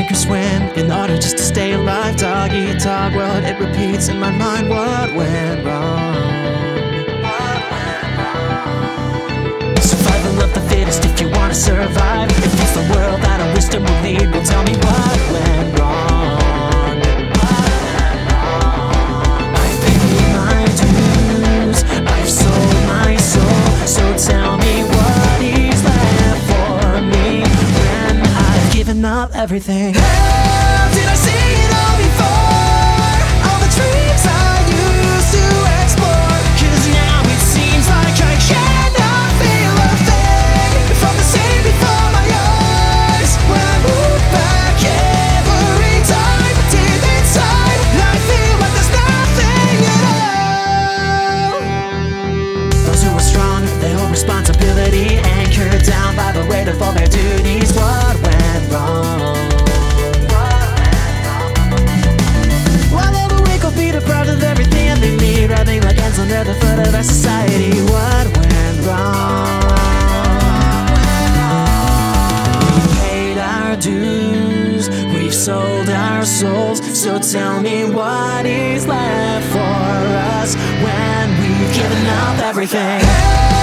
sink or swim in order just to stay alive. Dog eat dog world, it repeats in my mind what went wrong. Survival of the fittest if you wanna survive. If it's the world that I wisdom will lead. well tell me what. everything. Hey! society what went wrong. We paid our dues, we've sold our souls. So tell me what is left for us when we've given up everything.